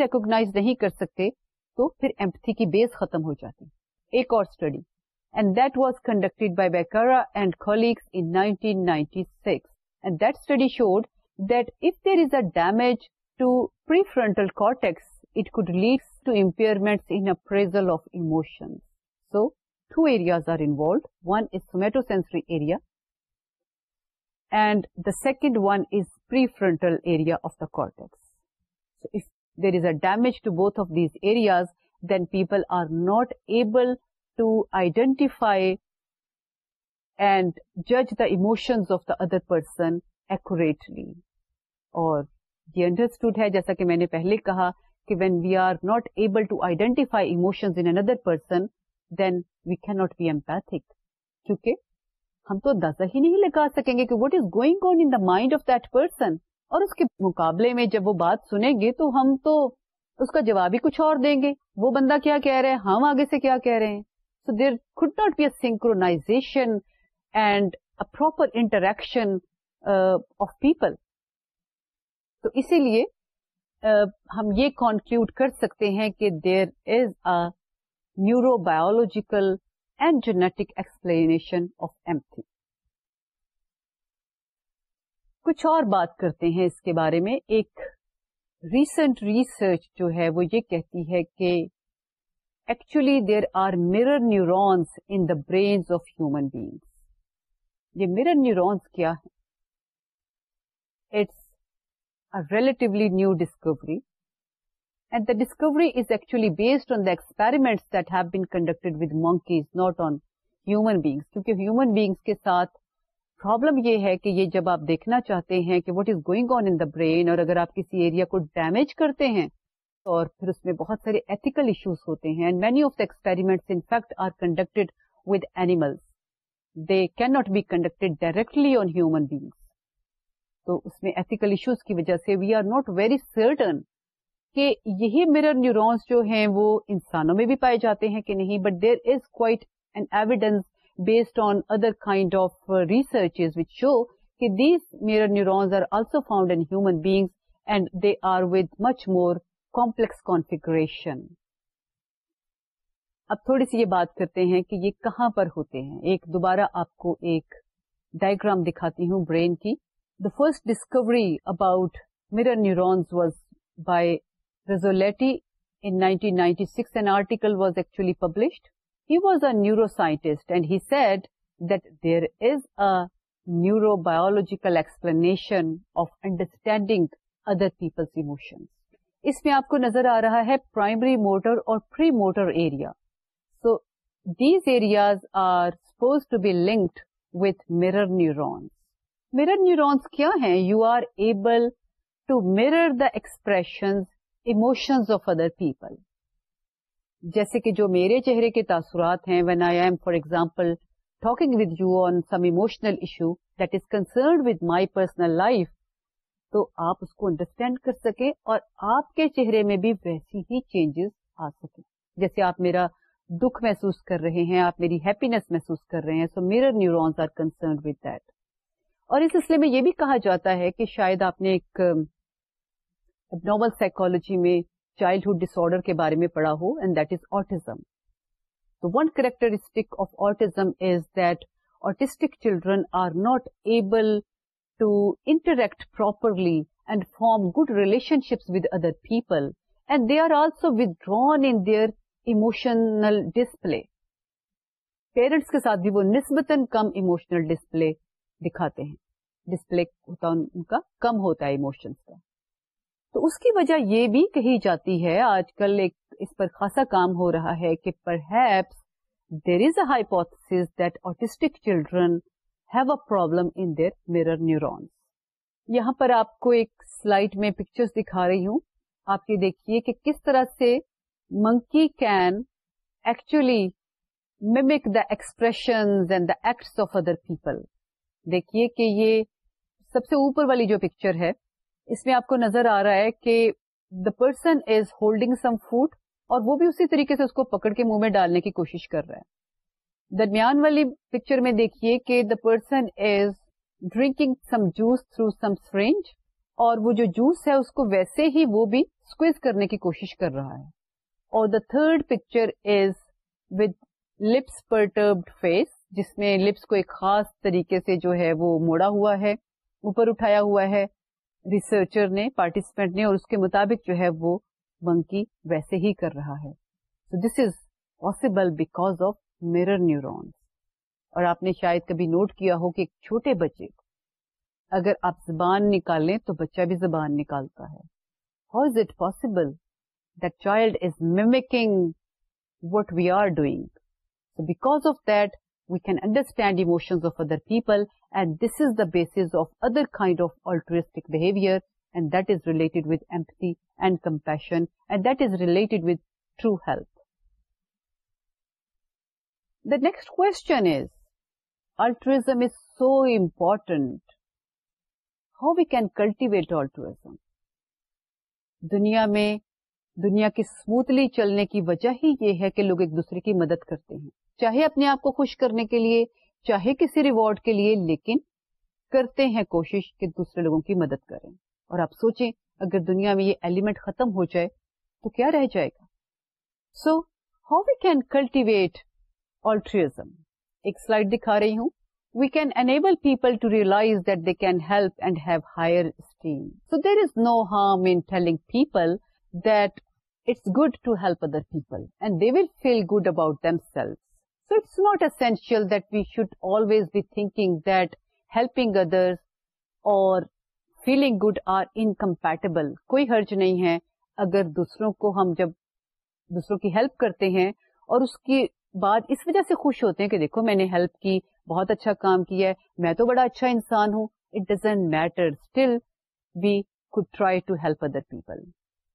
نہیں کر سکتے تو پھر ایمپتھی کی بیس ختم ہو جاتی ایک اور study and that was conducted by Bechara and ninety six And that study showed that if there is a damage to prefrontal cortex, it could lead to impairments in appraisal of emotions. So, two areas are involved. One is somatosensory area, and the second one is prefrontal area of the cortex. So, if there is a damage to both of these areas, then people are not able to identify and جج the emotions of the other person اور یہ انڈرسٹوڈ ہے جیسا کہ میں نے پہلے کہا کہ when we are not not able to identify person then we can be empathic کیونکہ ہم تو اندازہ ہی نہیں لگا سکیں گے کہ what is going on in the mind of that person اور اس کے مقابلے میں جب وہ بات سنیں گے تو ہم تو اس کا جواب ہی کچھ اور دیں گے وہ بندہ کیا کہہ رہے ہیں ہم آگے سے کیا کہہ رہے ہیں so there could not be a بیوناشن and a proper interaction of people تو اسی لیے uh, ہم یہ کنکلوڈ کر سکتے ہیں کہ there is a neurobiological and genetic explanation of empathy کچھ اور بات کرتے ہیں اس کے بارے میں ایک ریسنٹ ریسرچ جو ہے وہ یہ کہتی ہے کہ actually there are mirror neurons in the brains of human beings mirror neurons کیا ہے it's actually new discovery and the discovery is actually based on the experiments that have been conduct with monkeys not on human beings کیونکہ ہیومن بیگس کے ساتھ پرابلم یہ ہے کہ یہ جب آپ دیکھنا چاہتے ہیں کہ what is going on in brain اور اگر آپ کسی ایریا کو ڈیمیج کرتے ہیں تو پھر اس میں بہت سارے ایتھیکل ایشوز ہوتے ہیں and many of the experiments aren't are conducted with animals they can not be conduct directly on human beings تو اس میں ایتیکل ایشوز کی وجہ سے we are not very certain کہ یہی میرر نیورونس جو ہیں وہ انسانوں میں بھی پائے جاتے ہیں کہ نہیں but there is quite an evidence based on other kind of research which show کہ these mirror neurons are also found in human beings and they are with much more complex configuration اب تھوڑی سی یہ بات کرتے ہیں کہ یہ کہاں پر ہوتے ہیں ایک دوبارہ آپ کو ایک ڈائگرام دکھاتی ہوں برین کی the first discovery about mirror neurons was by Rizzolatti سکسکل was actually published he was a neuroscientist and he said that there is a neurobiological explanation of understanding other people's emotion اس میں آپ کو نظر آ رہا ہے پرائمری موٹر اور premotor area you are able the expression جیسے کہ جو میرے چہرے کے تاثرات ہیں when I am for example talking with you on some emotional issue that is concerned with my personal life تو آپ اس کو انڈرسٹینڈ کر سکیں اور آپ کے چہرے میں بھی ویسی ہی چینجز آ سکیں جیسے آپ میرا دکھ محسوس کر رہے ہیں آپ میری ہیپینس محسوس کر رہے ہیں so mirror neurons are concerned اور اس سلسلے میں یہ بھی کہا جاتا ہے کہ شاید آپ نے ایک نارمل سائیکولوجی میں چائلڈہڈ ڈس آرڈر کے بارے میں پڑھا ہو اینڈ دیٹ از آٹزم تو one characteristic of autism is that artistic children are not able to interact properly and form good relationships with other people and they are also withdrawn in their emotional display parents کے ساتھ بھی وہ نسبتاً کم ایموشنل ڈسپلے دکھاتے ہیں ڈسپلے ہوتا ان کا کم ہوتا ہے ایموشنس کا تو اس کی وجہ یہ بھی کہی جاتی ہے آج کل ایک اس پر خاصا کام ہو رہا ہے کہ perhaps there is a hypothesis that autistic children have a problem in their mirror neurons یہاں پر آپ کو ایک سلائڈ میں پکچرز دکھا رہی ہوں آپ یہ دیکھیے کہ کس طرح سے monkey can actually mimic the expressions and the acts of other people. دیکھیے کہ یہ سب سے اوپر والی جو پکچر ہے اس میں آپ کو نظر آ رہا ہے کہ the person is holding some food اور وہ بھی اسی طریقے سے اس کو پکڑ کے منہ میں ڈالنے کی کوشش کر رہا ہے درمیان والی پکچر میں دیکھیے کہ the person is drinking some juice through some fringe اور وہ جو جوس ہے اس کو ویسے ہی وہ بھی اسکویز کرنے کی کوشش کر رہا ہے اور the third picture is with lips perturbed face جس میں لپس کو ایک خاص طریقے سے جو ہے وہ موڑا ہوا ہے اوپر اٹھایا ہوا ہے ریسرچر نے پارٹیسپینٹ نے اور اس کے مطابق جو ہے وہ بنکی ویسے ہی کر رہا ہے so this is possible because of mirror neurons اور آپ نے شاید کبھی نوٹ کیا ہو کہ ایک چھوٹے بچے کو اگر آپ زبان نکال لیں تو بچہ بھی زبان نکالتا ہے how is it possible that child is mimicking what we are doing. So because of that, we can understand emotions of other people, and this is the basis of other kind of altruistic behavior, and that is related with empathy and compassion, and that is related with true health. The next question is, altruism is so important. How we can cultivate altruism? Duniya mein دنیا کے اسموتھلی چلنے کی وجہ ہی یہ ہے کہ لوگ ایک دوسرے کی مدد کرتے ہیں چاہے اپنے آپ کو خوش کرنے کے لیے چاہے کسی ریوارڈ کے لیے لیکن کرتے ہیں کوشش کہ دوسرے لوگوں کی مدد کریں اور آپ سوچیں اگر دنیا میں یہ ایلیمنٹ ختم ہو جائے تو کیا رہ جائے گا so how we can cultivate altruism ایک سلائڈ دکھا رہی ہوں we can enable people to realize that they can help and have higher esteem so there is no harm in انگ people that it's good to help other people and they will feel good about so we should be تھنکلپیٹبل کوئی حرج نہیں ہے اگر دوسروں کو ہم جب دوسروں کی ہیلپ کرتے ہیں اور اس کی بات اس وجہ سے خوش ہوتے ہیں کہ دیکھو میں نے ہیلپ کی بہت اچھا کام کیا ہے میں تو بڑا اچھا انسان ہوں it doesn't matter still bad try to help other people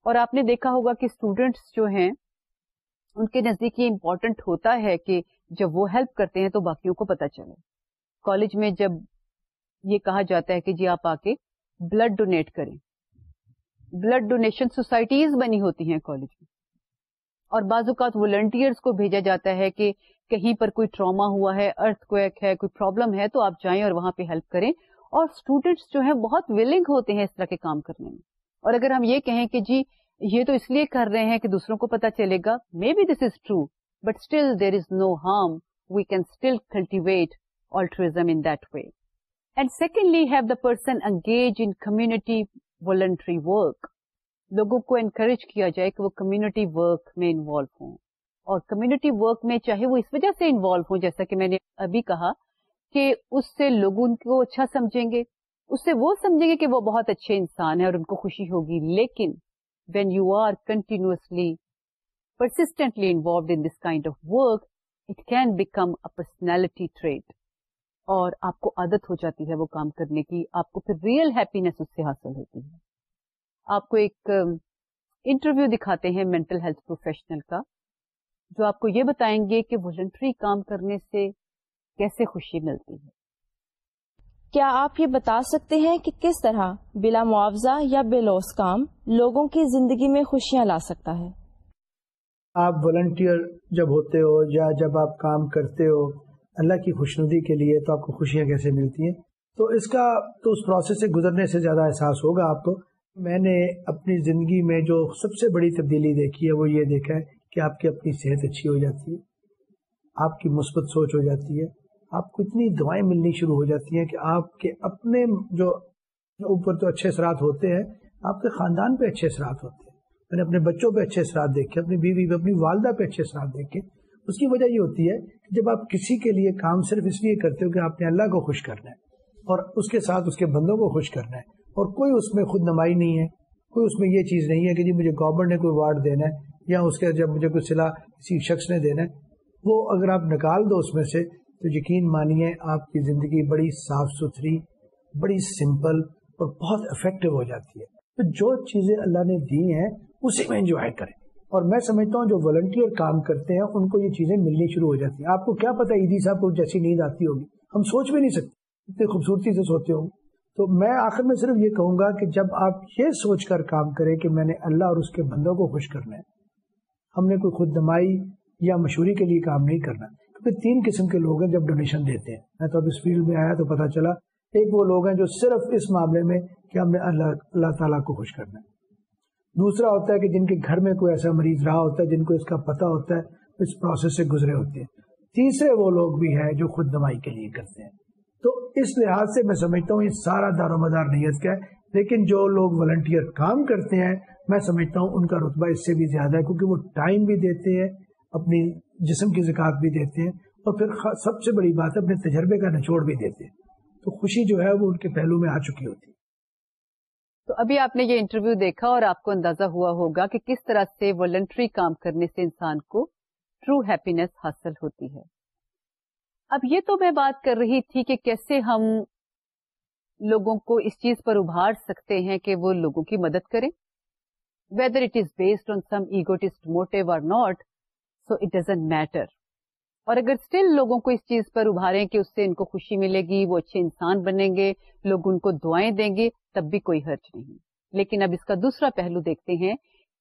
اور آپ نے دیکھا ہوگا کہ اسٹوڈینٹس جو ہیں ان کے نزدیک یہ امپورٹنٹ ہوتا ہے کہ جب وہ ہیلپ کرتے ہیں تو باقیوں کو پتا چلے کالج میں جب یہ کہا جاتا ہے کہ جی آپ آ کے بلڈ ڈونیٹ کریں بلڈ ڈونیشن سوسائٹیز بنی ہوتی ہیں کالج میں اور بعض اوقات ولنٹیئرس کو بھیجا جاتا ہے کہ کہیں پر کوئی ٹراما ہوا ہے ارتھ کویک ہے کوئی پرابلم ہے تو آپ جائیں اور وہاں پہ ہیلپ کریں اور اسٹوڈینٹس جو ہیں بہت ولنگ ہوتے ہیں اس طرح کے کام کرنے میں اور اگر ہم یہ کہیں کہ جی یہ تو اس لیے کر رہے ہیں کہ دوسروں کو پتا چلے گا may be this is true but still there is no harm we can still cultivate altruism in way and secondly have the person engage in community voluntary work لوگوں کو انکریج کیا جائے کہ وہ کمیونٹی ورک میں انوالو ہوں اور کمٹی ورک میں چاہے وہ اس وجہ سے انوالو ہوں جیسا کہ میں نے ابھی کہا کہ اس سے لوگ ان کو اچھا سمجھیں گے اس سے وہ سمجھیں گے کہ وہ بہت اچھے انسان ہیں اور ان کو خوشی ہوگی لیکن when you are continuously persistently involved this kind of work it can become personality trait اور آپ کو عادت ہو جاتی ہے وہ کام کرنے کی آپ کو پھر ریئل ہیپینےس سے حاصل ہوتی ہے آپ کو ایک انٹرویو دکھاتے ہیں مینٹل ہیلتھ پروفیشنل کا جو آپ کو یہ بتائیں گے کہ وولنٹری کام کرنے سے کیسے خوشی ملتی ہے کیا آپ یہ بتا سکتے ہیں کہ کس طرح بلا معاوضہ یا بے لوس کام لوگوں کی زندگی میں خوشیاں لا سکتا ہے آپ ولنٹیئر جب ہوتے ہو یا جب آپ کام کرتے ہو اللہ کی خوش ندی کے لیے تو آپ کو خوشیاں کیسے ملتی ہیں تو اس کا تو اس پروسیس سے گزرنے سے زیادہ احساس ہوگا آپ کو میں نے اپنی زندگی میں جو سب سے بڑی تبدیلی دیکھی ہے وہ یہ دیکھا ہے کہ آپ کی اپنی صحت اچھی ہو جاتی ہے آپ کی مثبت سوچ ہو جاتی ہے آپ کو اتنی دعائیں ملنی شروع ہو جاتی ہیں کہ آپ کے اپنے جو اوپر تو اچھے اثرات ہوتے ہیں آپ کے خاندان پہ اچھے اثرات ہوتے ہیں میں نے اپنے بچوں پہ اچھے اثرات دیکھے اپنی بیوی پہ اپنی والدہ پہ اچھے اثرات دیکھے اس کی وجہ یہ ہوتی ہے کہ جب آپ کسی کے لیے کام صرف اس لیے کرتے ہو کہ آپ نے اللہ کو خوش کرنا ہے اور اس کے ساتھ اس کے بندوں کو خوش کرنا ہے اور کوئی اس میں خود نمائی نہیں ہے کوئی اس میں یہ چیز نہیں ہے کہ جی مجھے گورنمنٹ نے کوئی وارڈ دینا ہے یا اس کے جب مجھے کوئی صلاح کسی شخص نے دینا ہے وہ اگر آپ نکال دو اس میں سے تو یقین مانیے آپ کی زندگی بڑی صاف ستھری بڑی سمپل اور بہت افیکٹو ہو جاتی ہے تو جو چیزیں اللہ نے دی ہیں اسی میں انجوائے کریں اور میں سمجھتا ہوں جو والنٹیئر کام کرتے ہیں ان کو یہ چیزیں ملنی شروع ہو جاتی ہیں آپ کو کیا پتا عیدی صاحب کو جیسی نیند آتی ہوگی ہم سوچ بھی نہیں سکتے اتنی خوبصورتی سے سوتے ہوں تو میں آخر میں صرف یہ کہوں گا کہ جب آپ یہ سوچ کر کام کریں کہ میں نے اللہ اور اس کے بندوں کو خوش کرنا ہے ہم نے کوئی خود دمائی یا مشہوری کے لیے کام نہیں کرنا تین قسم کے لوگ ہیں جب ڈونیشن دیتے ہیں میں تو اب اس فیلڈ میں آیا تو پتا چلا ایک وہ لوگ ہیں جو صرف اس معاملے میں کہ ہم نے اللہ تعالیٰ کو خوش کرنا ہے دوسرا ہوتا ہے کہ جن کے گھر میں کوئی ایسا مریض رہا ہوتا ہے جن کو اس کا پتا ہوتا ہے اس پروسیس سے گزرے ہوتے ہیں تیسرے وہ لوگ بھی ہیں جو خود نمائی کے لیے کرتے ہیں تو اس لحاظ سے میں سمجھتا ہوں یہ سارا دار و مدار نیت کا ہے لیکن جو لوگ ولنٹیئر کام کرتے ہیں میں سمجھتا ہوں ان کا رتبہ اس سے بھی زیادہ ہے کیونکہ وہ ٹائم بھی دیتے ہیں اپنی جسم کی ذکا بھی دیتے ہیں اور پھر سب سے بڑی بات اپنے تجربے کا نچوڑ بھی دیتے ہیں تو خوشی جو ہے وہ ان کے پہلو میں آ چکی ہوتی تو ابھی آپ نے یہ انٹرویو دیکھا اور آپ کو اندازہ ہوا ہوگا کہ کس طرح سے ولنٹری کام کرنے سے انسان کو ٹرو ہیپینس حاصل ہوتی ہے اب یہ تو میں بات کر رہی تھی کہ کیسے ہم لوگوں کو اس چیز پر ابھار سکتے ہیں کہ وہ لوگوں کی مدد کریں whether it is based on some egoist motto or not so it doesn't matter اور اگر اسٹل لوگوں کو اس چیز پر کہ اس سے ان کو خوشی ملے گی وہ اچھے انسان بنے گے لوگ ان کو دعائیں دیں گے تب بھی کوئی حرچ نہیں لیکن اب اس کا دوسرا پہلو دیکھتے ہیں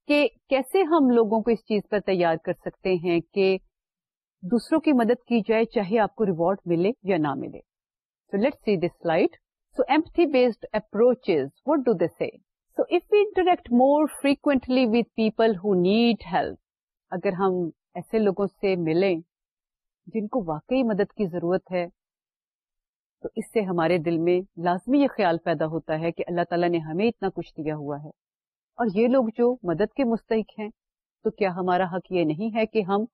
کہ کیسے ہم لوگوں کو اس چیز پر تیار کر سکتے ہیں کہ دوسروں کی مدد کی جائے چاہے آپ کو ریوارڈ ملے یا نہ ملے so let see this light so empathy based approach what do so if you interact more frequently with people who need help اگر ہم ایسے لوگوں سے ملیں جن کو واقعی مدد کی ضرورت ہے تو اس سے ہمارے دل میں لازمی یہ خیال پیدا ہوتا ہے کہ اللہ تعالیٰ نے ہمیں اتنا کچھ دیا ہوا ہے اور یہ لوگ جو مدد کے مستحق ہیں تو کیا ہمارا حق یہ نہیں ہے کہ ہم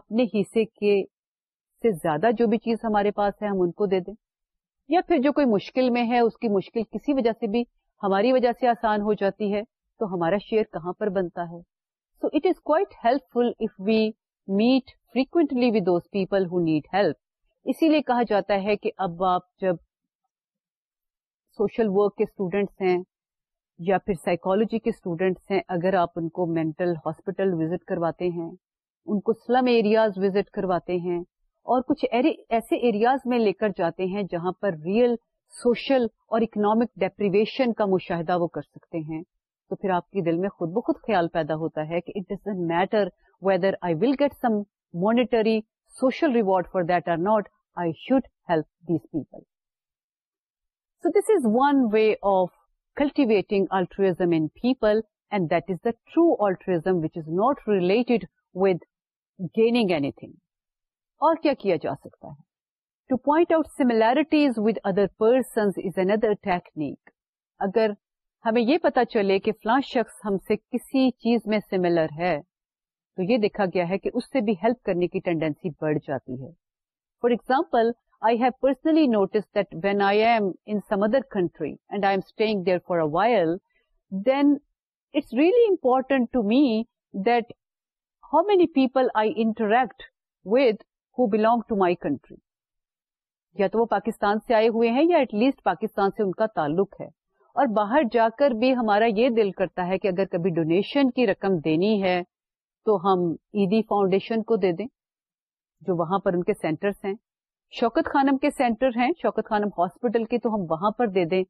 اپنے حصے کے سے زیادہ جو بھی چیز ہمارے پاس ہے ہم ان کو دے دیں یا پھر جو کوئی مشکل میں ہے اس کی مشکل کسی وجہ سے بھی ہماری وجہ سے آسان ہو جاتی ہے تو ہمارا شیئر کہاں پر بنتا ہے so it is quite helpful we we meet with those people who need help اسی لیے کہا جاتا ہے کہ اب آپ جب سوشل ورک کے اسٹوڈینٹس ہیں یا پھر سائیکالوجی کے اسٹوڈینٹس ہیں اگر آپ ان کو مینٹل ہاسپٹل وزٹ کرواتے ہیں ان کو سلم ایریاز وزٹ کرواتے ہیں اور کچھ ایسے ایریاز میں لے کر جاتے ہیں جہاں پر ریئل سوشل اور اکنامک ڈیپریویشن کا مشاہدہ وہ کر سکتے ہیں تو پھر آپ کے دل میں خود بخود خیال پیدا ہوتا ہے کہ it doesn't matter whether I will get some monetary social reward for that or not I should help these people so this is one way of cultivating altruism in people and that is the true altruism which is not related with gaining anything اور کیا کیا جا سکتا ہے to point out similarities with other persons is another technique اگر ہمیں یہ پتا چلے کہ فلاں شخص ہم سے کسی چیز میں سملر ہے تو یہ دیکھا گیا ہے کہ اس سے بھی ہیلپ کرنے کی ٹینڈینسی بڑھ جاتی ہے for example I have personally notice that when I am in some other country and I am there for while then it's really important to me that how many people I interact with who belong to my country یا تو وہ پاکستان سے آئے ہوئے ہیں یا ایٹ لیسٹ پاکستان سے ان کا تعلق ہے اور باہر جا کر بھی ہمارا یہ دل کرتا ہے کہ اگر کبھی ڈونیشن کی رقم دینی ہے تو ہم عیدی فاؤنڈیشن کو دے دیں جو وہاں پر ان کے سینٹرس ہیں شوکت خانم کے سینٹر ہیں شوکت خانم ہاسپٹل کے تو ہم وہاں پر دے دیں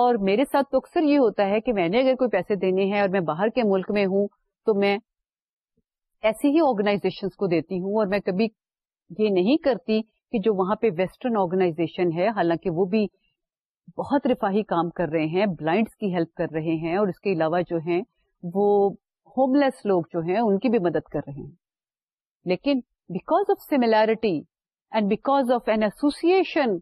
اور میرے ساتھ تو اکثر یہ ہوتا ہے کہ میں نے اگر کوئی پیسے دینے ہیں اور میں باہر کے ملک میں ہوں تو میں ایسی ہی آرگنائزیشن کو دیتی ہوں اور میں کبھی یہ نہیں کرتی کہ جو وہاں پہ ویسٹرن آرگنائزیشن ہے حالانکہ وہ بھی بہت رفاہی کام کر رہے ہیں بلائنڈس کی ہیلپ کر رہے ہیں اور اس کے علاوہ جو ہیں وہ ہوم لیس لوگ جو ہیں ان کی بھی مدد کر رہے ہیں لیکن because because of of and an association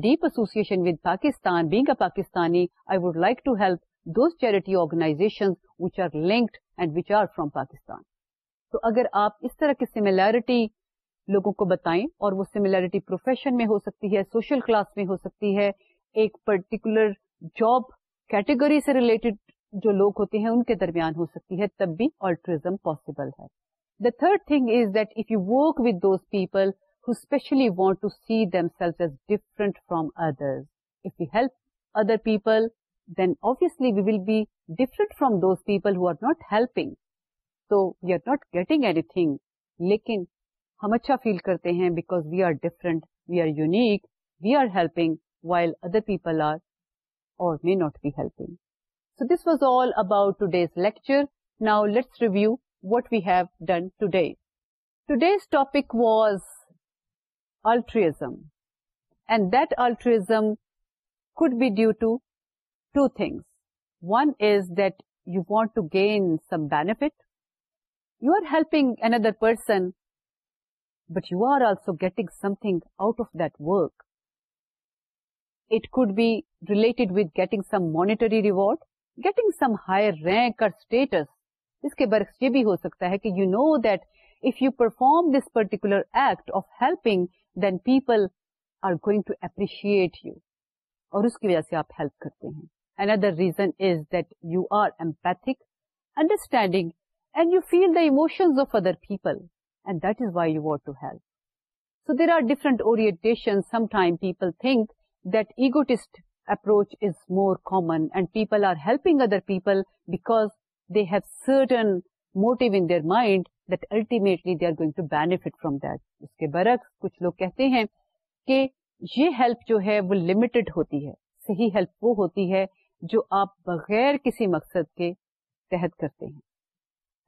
deep association with Pakistan being a Pakistani I would like to help those charity organisation which are linked and which are from Pakistan تو اگر آپ اس طرح کی سیملیرٹی لوگوں کو بتائیں اور وہ سملیرٹی پروفیشن میں ہو سکتی ہے سوشل کلاس میں ہو سکتی ہے ایک پرٹیکولر جاب کیٹیگری سے ریلیٹڈ جو لوگ ہوتے ہیں ان کے درمیان ہو سکتی ہے تب بھی آلٹریزم پاسبل ہے the third thing is that if you work with those people who especially want to see themselves different from others if you help other people then obviously we will be different from those people who are not helping so we are not getting any لیکن ہم اچھا فیل کرتے ہیں because we are different we are unique we are helping while other people are اور may not be helping so this was all about today's lecture now let's review what we have done today today's topic was altruism and altruism could be due to two things one is that you want to gain some benefit you are helping another person but you are also getting out of dark it could be relate waiting some monetary reward getting some higher ranks یہ بھی ہو سکتا ہے کہ you know that you perform this particular act of helping then people are going to appreciate you اور اس کی وجہ سے آپ ہیلپ کرتے ہیں another reason is that you are empathic understanding and you feel the emotion of other people برعکس کچھ لوگ کہتے ہیں کہ یہ ہیلپ جو ہے وہ لمٹڈ ہوتی ہے صحیح ہیلپ وہ ہوتی ہے جو آپ بغیر کسی مقصد کے تحت کرتے ہیں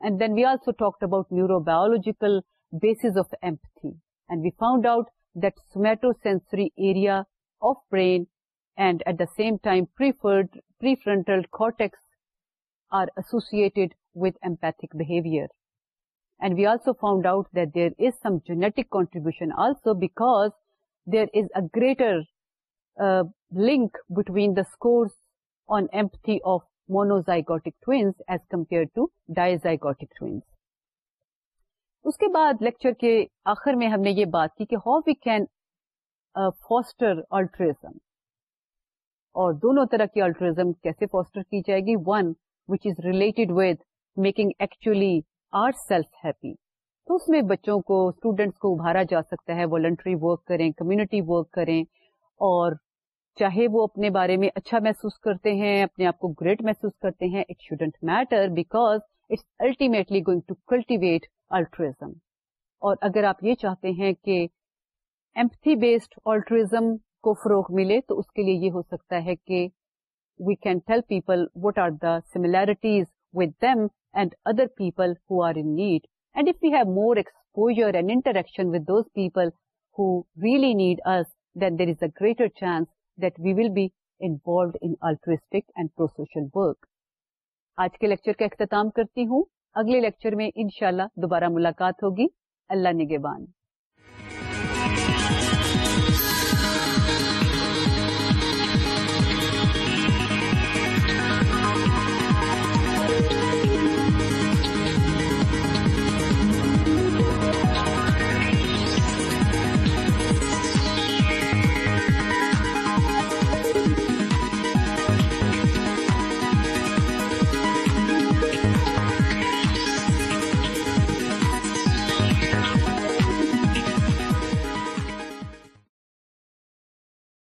And then we also talked about neurobiological basis of empathy. And we found out that somatosensory area of brain and at the same time prefrontal cortex are associated with empathic behavior. And we also found out that there is some genetic contribution also, because there is a greater uh, link between the scores on empathy of monozygotic twins as compared to dizygotic twins. اس کے بعد لیکچر کے آخر میں ہم نے یہ بات کی کہ how we can foster altruism اور دونوں طرح کی الٹرزم کیسے فوسٹر کی جائے گی one which is related with making actually our self happy تو اس میں بچوں کو اسٹوڈینٹس کو ابھارا جا سکتا ہے والنٹری ورک کریں کمیونٹی ورک کریں اور چاہے وہ اپنے بارے میں اچھا محسوس کرتے ہیں اپنے آپ کو گریٹ محسوس کرتے ہیں it shouldn't matter because it's ultimately going to cultivate altruism اور اگر آپ یہ چاہتے ہیں کہ ایمپتھی بیسڈ الٹرزم کو فروغ ملے تو اس کے لیے یہ ہو سکتا ہے کہ we can tell people what are the similarities with them and other people who are in need and if you have more exposure and interaction with those people who really need us then there is a greater chance that we will be involved in altruistic and pro-social work. آج کے لیکچر کا اختتام کرتی ہوں اگلے لیکچر میں انشاءاللہ دوبارہ ملاقات ہوگی اللہ نگے